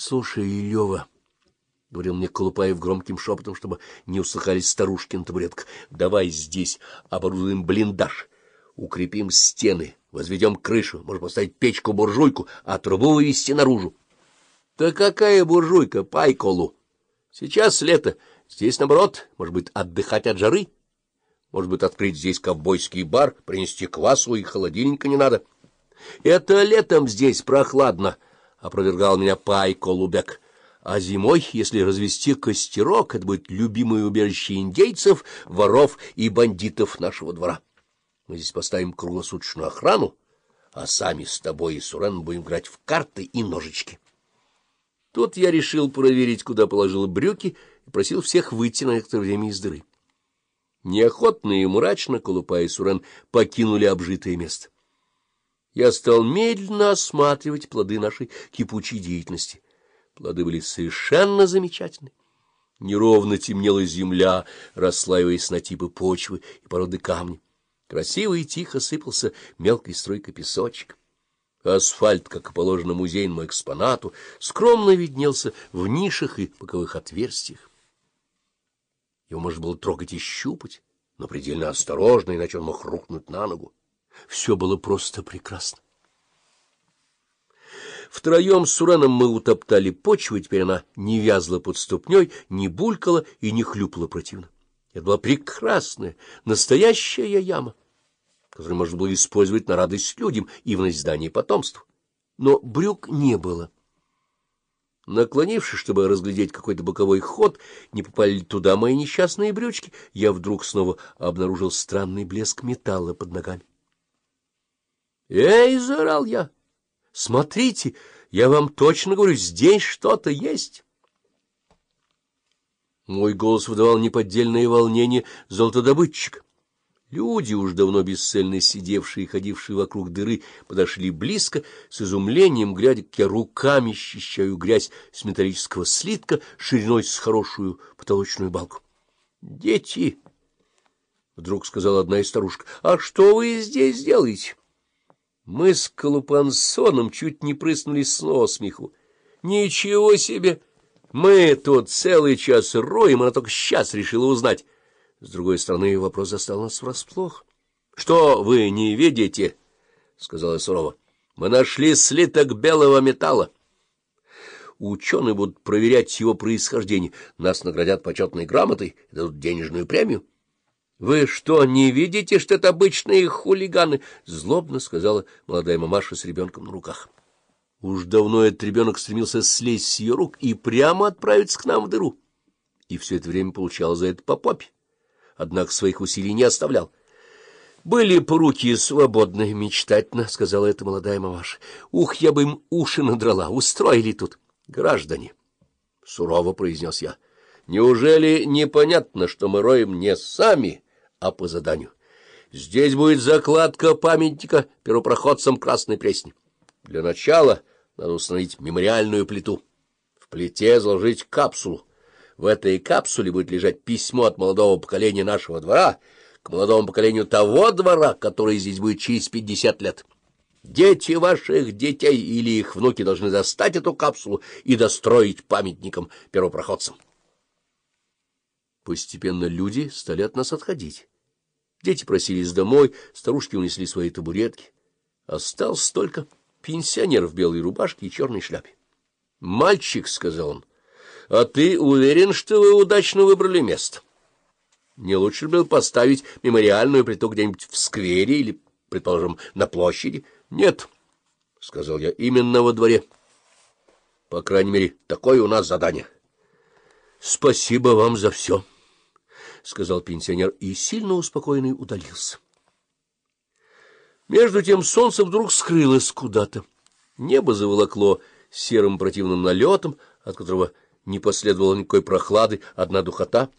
Слушай, Лева, — говорил мне Колупаев громким шепотом, чтобы не услыхались старушки на табуретках, — давай здесь оборудуем блиндаж, укрепим стены, возведем крышу, можно поставить печку-буржуйку, а трубу вывести наружу. — Да какая буржуйка, пайколу? Сейчас лето, здесь, наоборот, может быть, отдыхать от жары. Может быть, открыть здесь ковбойский бар, принести квасу и холодильника не надо. Это летом здесь прохладно, —— опровергал меня Пай Колубек. А зимой, если развести костерок, это будет любимое убежище индейцев, воров и бандитов нашего двора. Мы здесь поставим круглосуточную охрану, а сами с тобой и Сурен будем играть в карты и ножички. Тут я решил проверить, куда положил брюки, и просил всех выйти на некоторое время из дыры. Неохотно и мрачно Колупа и Сурен покинули обжитое место я стал медленно осматривать плоды нашей кипучей деятельности. Плоды были совершенно замечательны. Неровно темнела земля, расслаиваясь на типы почвы и породы камня. Красиво и тихо сыпался мелкой стройкой песочек. Асфальт, как и положено музейному экспонату, скромно виднелся в нишах и боковых отверстиях. Его можно было трогать и щупать, но предельно осторожно, иначе он мог рухнуть на ногу. Все было просто прекрасно. Втроем с Сураном мы утоптали почву, и теперь она не вязла под ступней, не булькала и не хлюпала противно. Это была прекрасная, настоящая яма, которую можно было использовать на радость людям и в назидание потомству. Но брюк не было. Наклонившись, чтобы разглядеть какой-то боковой ход, не попали туда мои несчастные брючки, я вдруг снова обнаружил странный блеск металла под ногами. «Эй!» — заорал я. «Смотрите, я вам точно говорю, здесь что-то есть!» Мой голос выдавал неподдельное волнение золотодобытчика. Люди, уж давно бесцельно сидевшие и ходившие вокруг дыры, подошли близко, с изумлением, глядя, как я руками счищаю грязь с металлического слитка шириной с хорошую потолочную балку. — Дети! — вдруг сказала одна из старушек. — А что вы здесь делаете? Мы с Колупансоном чуть не прыснули снова смеху. Ничего себе! Мы тут целый час роем, она только сейчас решила узнать. С другой стороны, вопрос застал нас врасплох. — Что вы не видите? — сказала сурово. — Мы нашли слиток белого металла. Ученые будут проверять его происхождение. Нас наградят почетной грамотой дадут денежную премию. — Вы что, не видите, что это обычные хулиганы? — злобно сказала молодая мамаша с ребенком на руках. Уж давно этот ребенок стремился слезть с ее рук и прямо отправиться к нам в дыру. И все это время получал за это по попе. Однако своих усилий не оставлял. — Были бы руки свободны, мечтательно, — сказала эта молодая мамаша. — Ух, я бы им уши надрала, устроили тут. — Граждане, — сурово произнес я, — неужели непонятно, что мы роем не сами? — а по заданию. Здесь будет закладка памятника первопроходцам Красной Пресни. Для начала надо установить мемориальную плиту. В плите заложить капсулу. В этой капсуле будет лежать письмо от молодого поколения нашего двора к молодому поколению того двора, который здесь будет через пятьдесят лет. Дети ваших детей или их внуки должны достать эту капсулу и достроить памятником первопроходцам. Постепенно люди стали от нас отходить. Дети просились домой, старушки унесли свои табуретки. Остался только пенсионер в белой рубашке и черной шляпе. — Мальчик, — сказал он, — а ты уверен, что вы удачно выбрали место? Не лучше было поставить мемориальную плиту где-нибудь в сквере или, предположим, на площади? — Нет, — сказал я, — именно во дворе. По крайней мере, такое у нас задание. — Спасибо вам за все. —— сказал пенсионер и, сильно успокоенный, удалился. Между тем солнце вдруг скрылось куда-то. Небо заволокло серым противным налетом, от которого не последовало никакой прохлады, одна духота,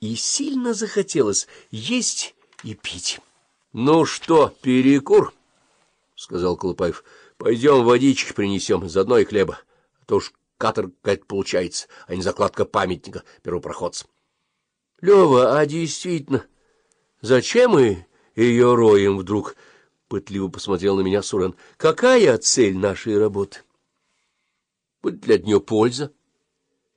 и сильно захотелось есть и пить. — Ну что, перекур? — сказал Колупаев. — Пойдем водички принесем, заодно и хлеба, а то уж каторга получается, а не закладка памятника первопроходцам. — Лева, а действительно, зачем мы ее роем вдруг? — пытливо посмотрел на меня Сурен. — Какая цель нашей работы? Будет от нее польза?